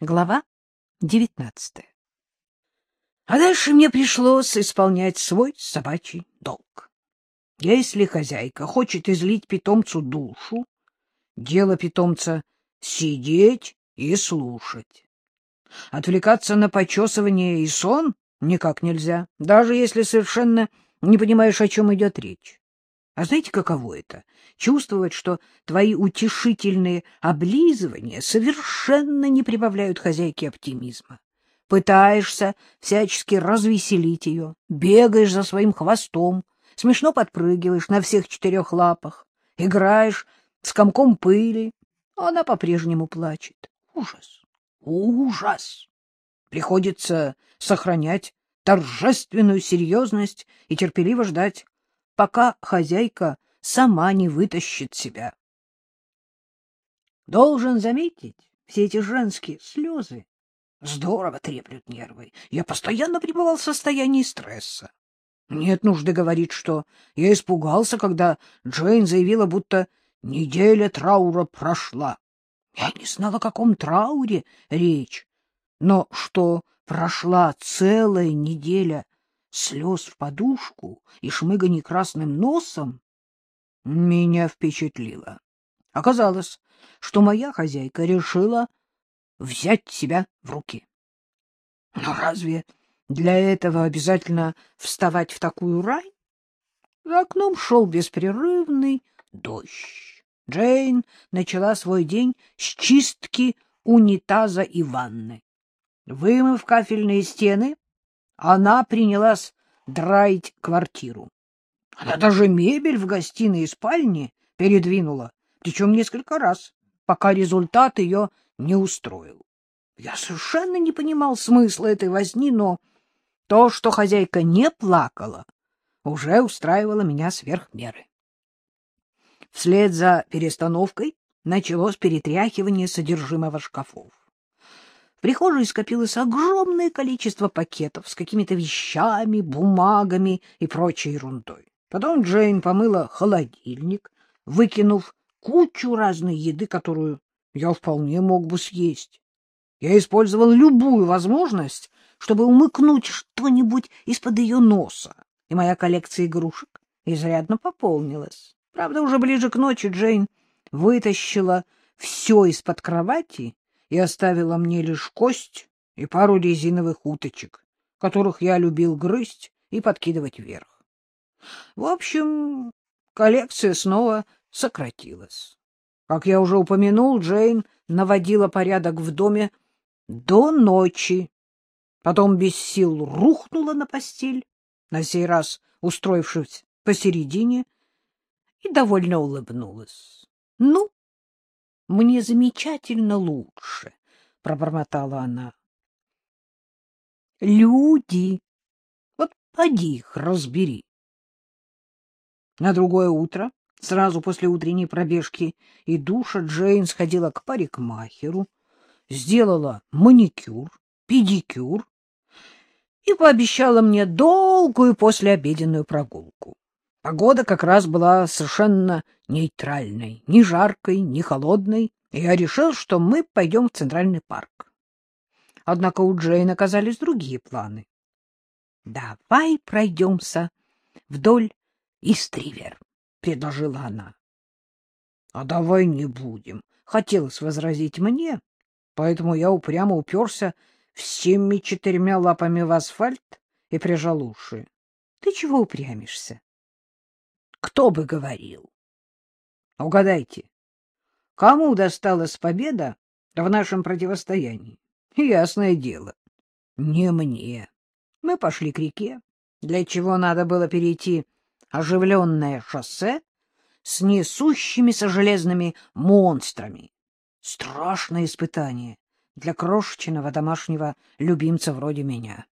Глава девятнадцатая. А дальше мне пришлось исполнять свой собачий долг. Если хозяйка хочет излить питомцу душу, дело питомца — сидеть и слушать. Отвлекаться на почесывание и сон никак нельзя, даже если совершенно не понимаешь, о чем идет речь. А знаете, каково это? Чувствовать, что твои утешительные облизывания совершенно не прибавляют хозяйке оптимизма. Пытаешься всячески развеселить ее, бегаешь за своим хвостом, смешно подпрыгиваешь на всех четырех лапах, играешь с комком пыли, а она по-прежнему плачет. Ужас! Ужас! Приходится сохранять торжественную серьезность и терпеливо ждать, пока хозяйка сама не вытащит себя. Должен заметить, все эти женские слезы здорово треплют нервы. Я постоянно пребывал в состоянии стресса. Нет нужды говорить, что я испугался, когда Джейн заявила, будто неделя траура прошла. Я не знал, о каком трауре речь, но что прошла целая неделя слез в подушку и шмыганий красным носом, меня впечатлило. Оказалось, что моя хозяйка решила взять себя в руки. Но разве для этого обязательно вставать в такую рай? За окном шел беспрерывный дождь. Джейн начала свой день с чистки унитаза и ванны. Вымыв кафельные стены, она принялась драить квартиру. Она даже мебель в гостиной и спальне передвинула, причем несколько раз, пока результат ее не устроил. Я совершенно не понимал смысла этой возни, но то, что хозяйка не плакала, уже устраивало меня сверх меры. Вслед за перестановкой началось перетряхивание содержимого шкафов прихожей скопилось огромное количество пакетов с какими-то вещами, бумагами и прочей ерундой. Потом Джейн помыла холодильник, выкинув кучу разной еды, которую я вполне мог бы съесть. Я использовал любую возможность, чтобы умыкнуть что-нибудь из-под ее носа, и моя коллекция игрушек изрядно пополнилась. Правда, уже ближе к ночи Джейн вытащила все из-под кровати и оставила мне лишь кость и пару резиновых уточек, которых я любил грызть и подкидывать вверх. В общем, коллекция снова сократилась. Как я уже упомянул, Джейн наводила порядок в доме до ночи. Потом без сил рухнула на постель, на сей раз устроившись посередине, и довольно улыбнулась. — Ну, мне замечательно лучше, — пробормотала она. — Люди! Вот поди их разбери. На другое утро, сразу после утренней пробежки и душа, Джейн сходила к парикмахеру, сделала маникюр, педикюр и пообещала мне долгую послеобеденную прогулку. Погода как раз была совершенно нейтральной, ни жаркой, ни холодной, и я решил, что мы пойдем в Центральный парк. Однако у Джейн оказались другие планы. — Давай пройдемся вдоль Истривер, — предложила она. — А давай не будем, — хотелось возразить мне, поэтому я упрямо уперся всеми четырьмя лапами в асфальт и прижал уши. — Ты чего упрямишься? Кто бы говорил? Угадайте, кому досталась победа в нашем противостоянии? Ясное дело, не мне. Мы пошли к реке, для чего надо было перейти оживленное шоссе с несущимися железными монстрами. Страшное испытание для крошечного домашнего любимца вроде меня.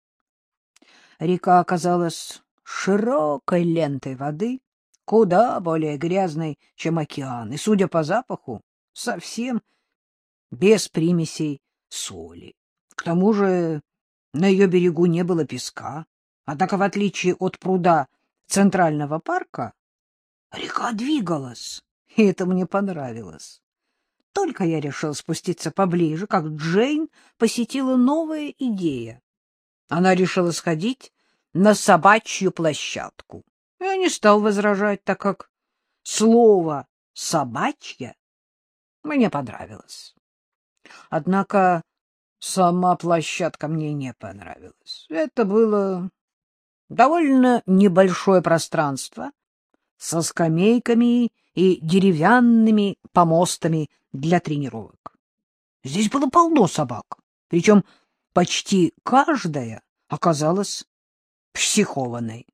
Река оказалась широкой лентой воды, куда более грязной, чем океан, и, судя по запаху, совсем без примесей соли. К тому же на ее берегу не было песка, однако, в отличие от пруда Центрального парка, река двигалась, и это мне понравилось. только я решил спуститься поближе, как Джейн посетила новая идея. Она решила сходить на собачью площадку. Я не стал возражать, так как слово «собачья» мне понравилось. Однако сама площадка мне не понравилась. Это было довольно небольшое пространство со скамейками и деревянными помостами для тренировок. Здесь было полно собак, причем почти каждая оказалась психованной.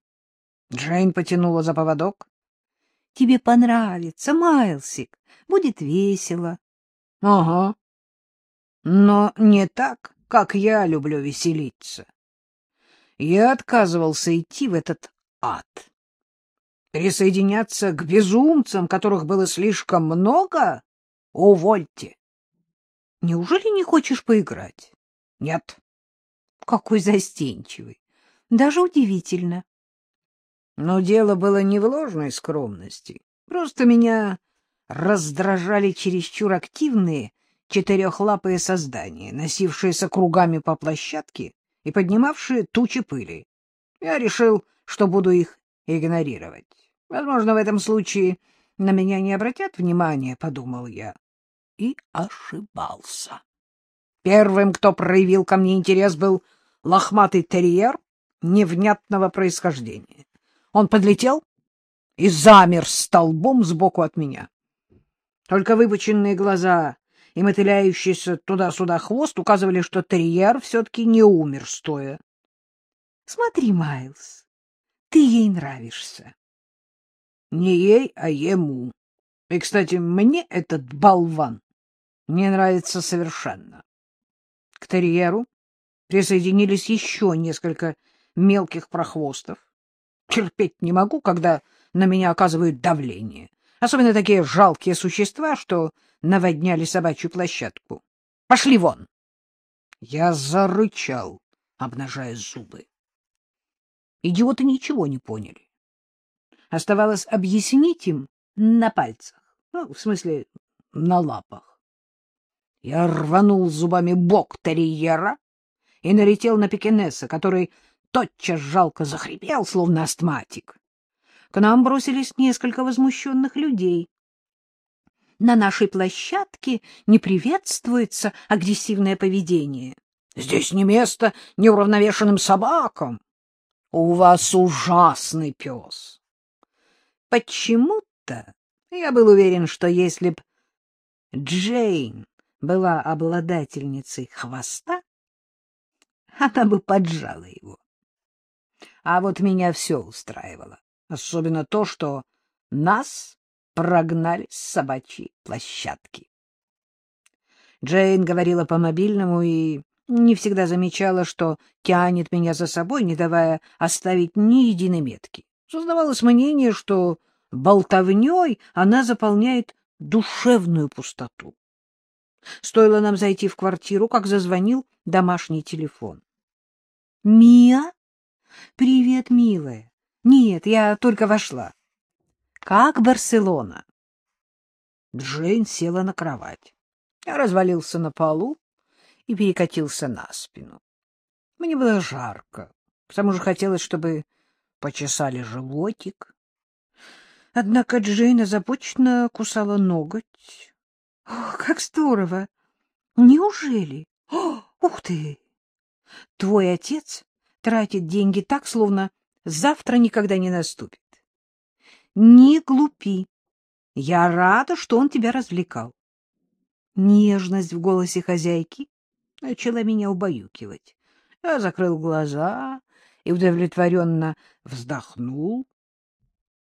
Джейн потянула за поводок. — Тебе понравится, Майлсик, будет весело. — Ага. Но не так, как я люблю веселиться. Я отказывался идти в этот ад. Присоединяться к безумцам, которых было слишком много? Увольте. Неужели не хочешь поиграть? Нет. Какой застенчивый. Даже удивительно. Но дело было не в ложной скромности. Просто меня раздражали чересчур активные четырехлапые создания, носившиеся кругами по площадке и поднимавшие тучи пыли. Я решил, что буду их игнорировать. Возможно, в этом случае на меня не обратят внимания, — подумал я. И ошибался. Первым, кто проявил ко мне интерес, был лохматый терьер невнятного происхождения. Он подлетел и замер столбом сбоку от меня. Только выпученные глаза и мотыляющийся туда-сюда хвост указывали, что терьер все-таки не умер стоя. — Смотри, Майлз, ты ей нравишься. — Не ей, а ему. И, кстати, мне этот болван не нравится совершенно. К терьеру присоединились еще несколько мелких прохвостов. Терпеть не могу, когда на меня оказывают давление. Особенно такие жалкие существа, что наводняли собачью площадку. Пошли вон! Я зарычал, обнажая зубы. Идиоты ничего не поняли. Оставалось объяснить им на пальцах, ну, в смысле, на лапах. Я рванул зубами бок терьера и налетел на пекинеса, который тотчас жалко захрипел, словно астматик. К нам бросились несколько возмущенных людей. На нашей площадке не приветствуется агрессивное поведение. Здесь не место неуравновешенным собакам. У вас ужасный пес. Почему-то я был уверен, что если б Джейн была обладательницей хвоста, она бы поджала его. А вот меня все устраивало, особенно то, что нас прогнали с собачьей площадки. Джейн говорила по мобильному и не всегда замечала, что тянет меня за собой, не давая оставить ни единой метки. Создавалось мнение, что болтовней она заполняет душевную пустоту. Стоило нам зайти в квартиру, как зазвонил домашний телефон. — Мия? — Привет, милая. Нет, я только вошла. — Как Барселона? Джейн села на кровать. Я развалился на полу и перекатился на спину. Мне было жарко, к тому же хотелось, чтобы почесали животик. Однако Джейн озабоченно кусала ноготь. — как здорово! Неужели? О, ух ты! Твой отец тратит деньги так, словно завтра никогда не наступит. Не глупи. Я рада, что он тебя развлекал. Нежность в голосе хозяйки начала меня убаюкивать. Я закрыл глаза и удовлетворенно вздохнул.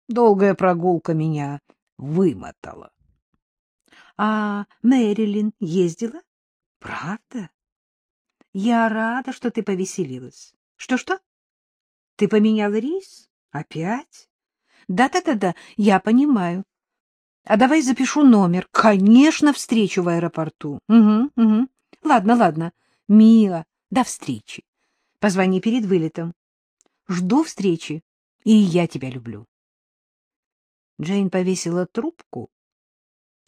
Долгая прогулка меня вымотала. — А Мэрилин ездила? — Правда? Я рада, что ты повеселилась. Что-что? Ты поменял рейс? Опять? Да-да-да-да, я понимаю. А давай запишу номер. Конечно, встречу в аэропорту. Угу, угу. Ладно, ладно. Мила, до встречи. Позвони перед вылетом. Жду встречи, и я тебя люблю. Джейн повесила трубку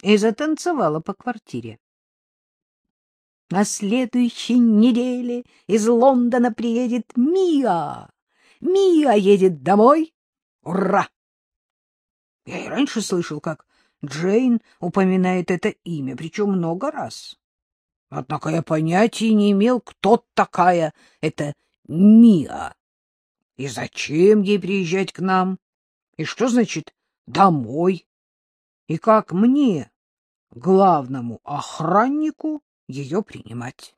и затанцевала по квартире. На следующей неделе из Лондона приедет Мия. Мия едет домой. Ура! Я и раньше слышал, как Джейн упоминает это имя, причем много раз. Однако я понятия не имел, кто такая эта Мия. И зачем ей приезжать к нам? И что значит «домой»? И как мне, главному охраннику, ее принимать?